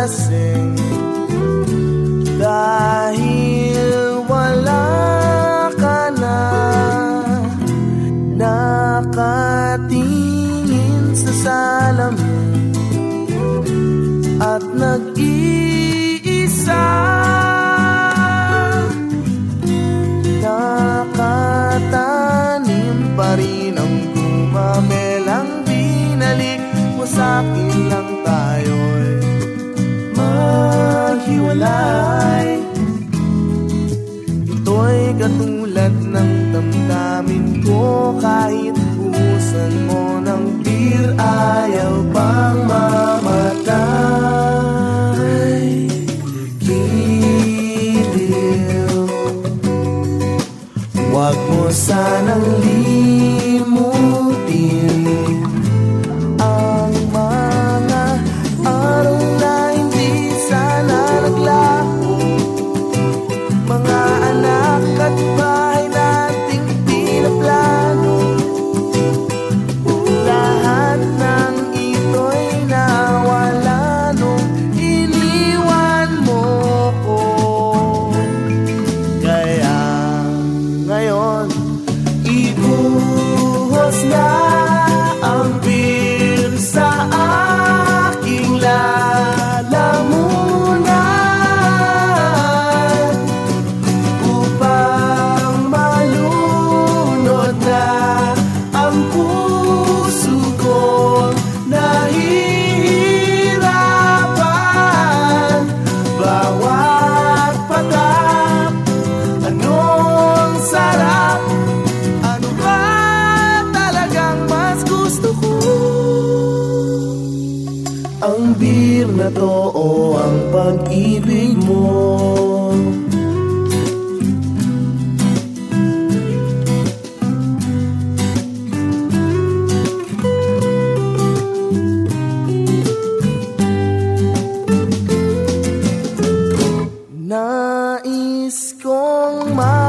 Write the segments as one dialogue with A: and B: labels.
A: nalasing Dahil wala ka na Nakatingin sa salamin At nag-iisa. Nakatanim pa rin ang gumamelang binalik mo sa'kin buhay. Ito'y katulad ng damdamin ko. Kahit busan mo ng beer Ayaw pang mamatay. Giliw Huwag mo sanang limutin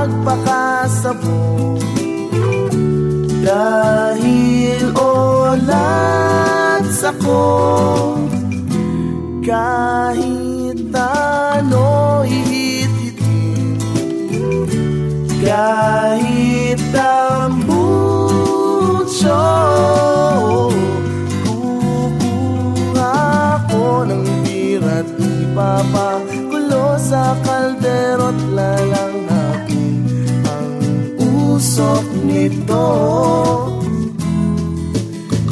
A: magpakasabog Dahil olat sa kong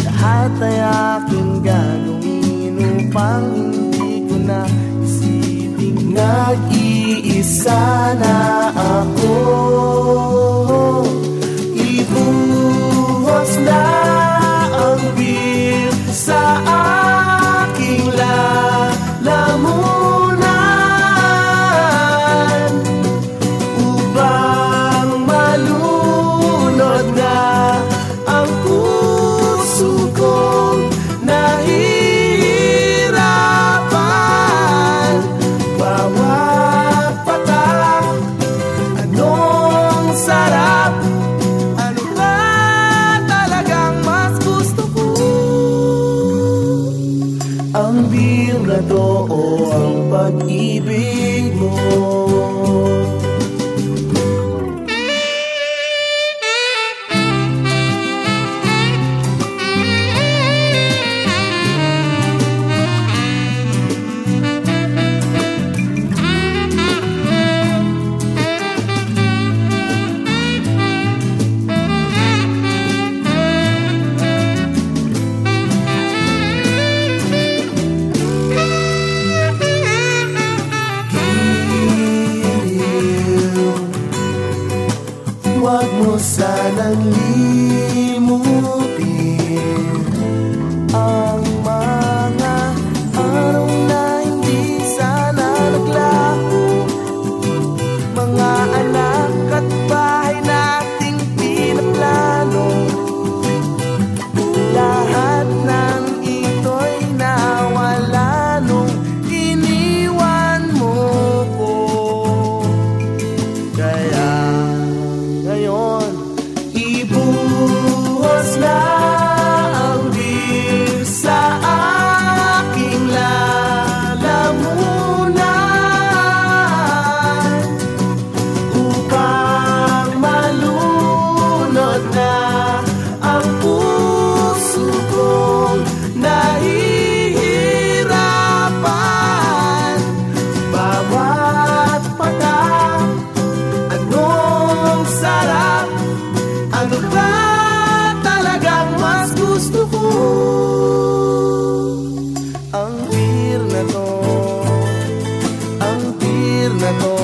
A: Lahat ay aking gagawin upang hindi ko na isipin. Nag-iisa na Ang biyang to o ang pag-ibig mo. silently beer